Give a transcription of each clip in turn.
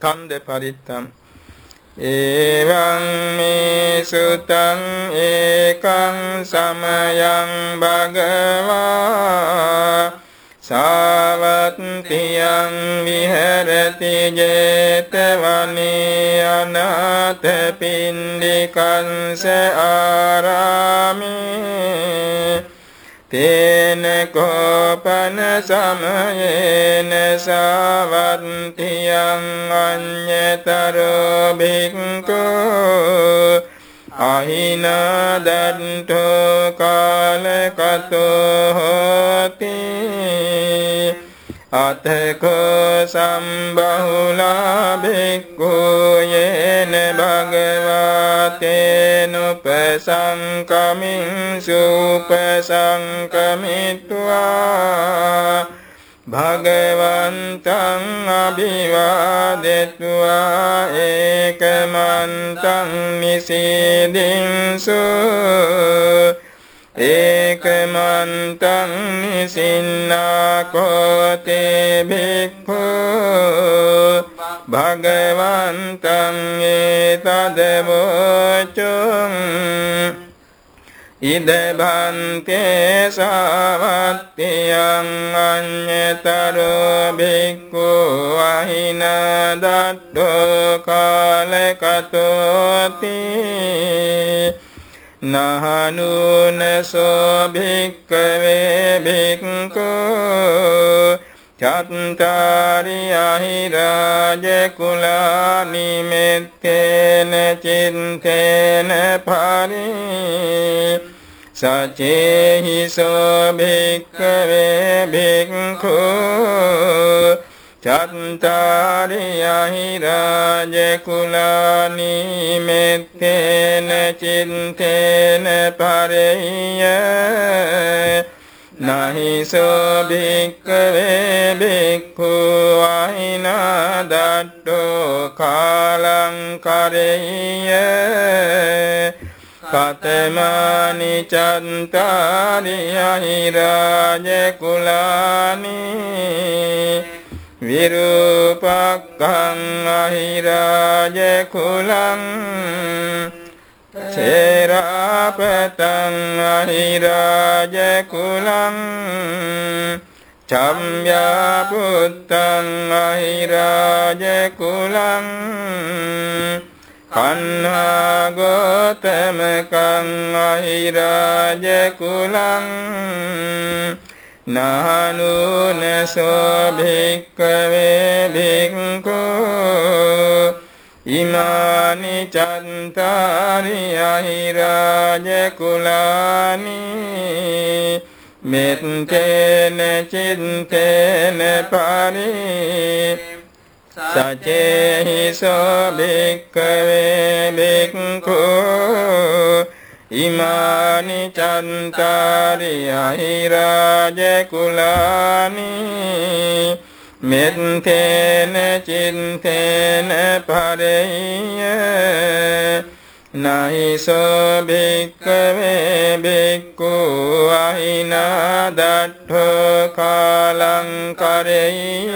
කන්ද පරිත්තම්. එවං මේ සුතං ඒකං සමයං භගවා. සාවත්තියං විහෙරති 제තවනේ අනාථ පින්ඩිකංස ආරාමේ. තේන කෝපන සමයේන සාවත්තියං අඤ්ඤතරෝ භික්ඛු අහිනදන්තෝ කාලකතෝ හෝති අතකෝ සම්බහුලා භික්ඛු යේන භගවතේනුපසංකමින් සුපසංකමිත්වා භගවන්තං අභිවාදෙත්වා ඒකමන්තං නිසීදින්සු ඒකමන්තං නිසින්නාකෝතේ භික්ඛු භගවන්තං ඒතදවචුං ඉද භන්තේ සවත්තියං අඤ්ඤතරෝ භික්ඛු අහින දත්තෝ කාලකතෝති නහනුනසෝ භික්ඛවේ භික්ඛු චත්තාරි අහිරාජ කුලානි මෙත්තේන චින්තේන පරි සචේහි සෝ භික්ඛවේ භික්ඛු චත්තාරි අහිරාජ කුලානි මෙත්තේන චින්තේන පරිය නහිසෝ භික්කවේ භික්ඛු අහිනා දට්ඨෝ කාලං කරෙය්‍ය කතමානි චන්තානි අහිරාජ කුලානි විරූපක්ඛං අහිරාජ කුලං සේරාපතං අහිරාජ කුලං චම්යා පුත්තං අහිරාජ කුලං කන්හා ගෝතමකං අහිරාජ කුලං නානුනසෝ භික්කවේ භික්ඛෝ ඉමානි චන්තාරි අහිරාජ කුලානි මෙත්තේන චින්තේන පරි සචේහි සෝභික්කවේ භික්ඛු ඉමානි චන්තාරි අහිරාජ කුලානි මෙත්තේන චින්තේන පරෙය්‍ය නහිසෝ භික්කවේ භික්ඛු අහිනා දට්ඨෝ කාලං කරෙය්‍ය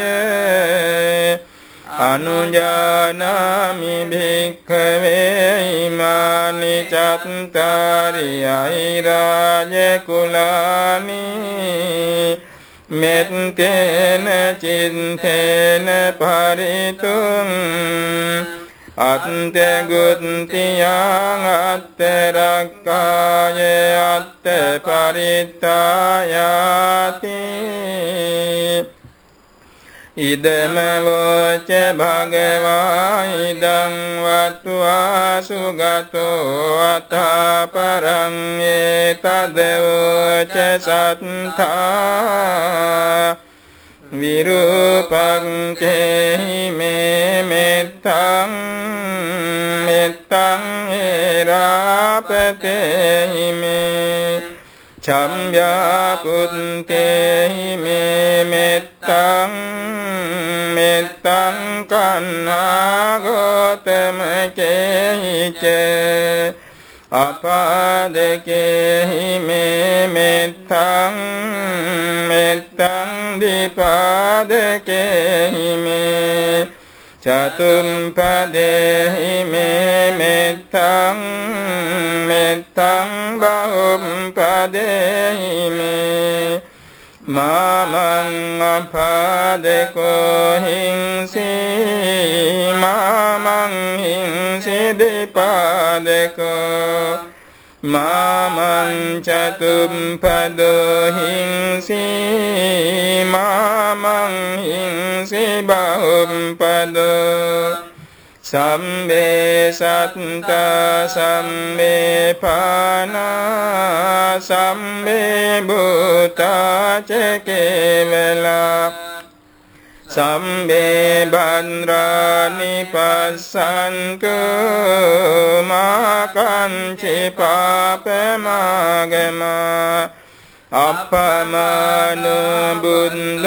අනුජානාමි භික්ඛවේ ඉමානි චත්තාරි අහිරාජ කුලානි මෙත්තේන චින්තේන පරිතුං අත්තගුත්තියං අත්තරක්කාය අත්ත පරිත්තායාති ඉදම වෝච භගවා ඉදං වත්වා සුගතෝ අතා පරං ඒතදවෝච සත්තා විරූපං කේහි මේ මෙත්තං මෙත්තං ඒරාපතේහි මේ චම්්‍යාපුත්තේහි මේ මෙත්තං මෙත්තං කන්නාගෝතමකේහිච අපාදකේහි මේ මෙත්තං මෙත්තං දිපාදකේහි මේ චතුම්පදේහි මේ මෙත්තං මෙත්තං බහුම්පදේහි මේ මාමං අපාදකෝ හිංසි මාමං හිංසි දෙපාදකෝ මාමං චතුම්පදෝ හිංසි මාමං හිංසි බහුම්පදෝ සම්මේ සත්ත සම්මේ පානා සම්මේ භූතා චකේවලා සම්මේ බන්රානි පස්සන්ක මාකංචි පාපමාගමා අපමාන බුද්ධ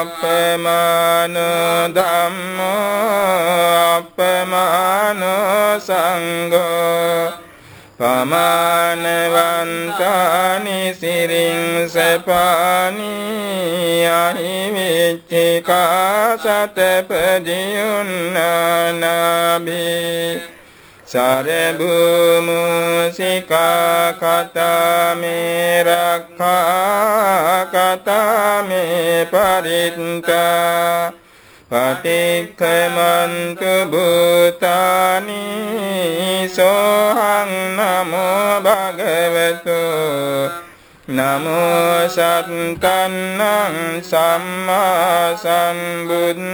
අපමාන ධම්ම අපමාන සංඝ පමානවන්තානි සිරින් සපානි අහිවිච්චිකා සතපදියුන්නානාබී සරභූමුසිකා කතාමේ රක්ඛා කතාමේ පරිත්තා පටික්ඛමන්තු භූතානි සෝහං නමෝ භගවතු නමෝ සත්තන්නං සම්මා සම්බුද්ධානන්තේ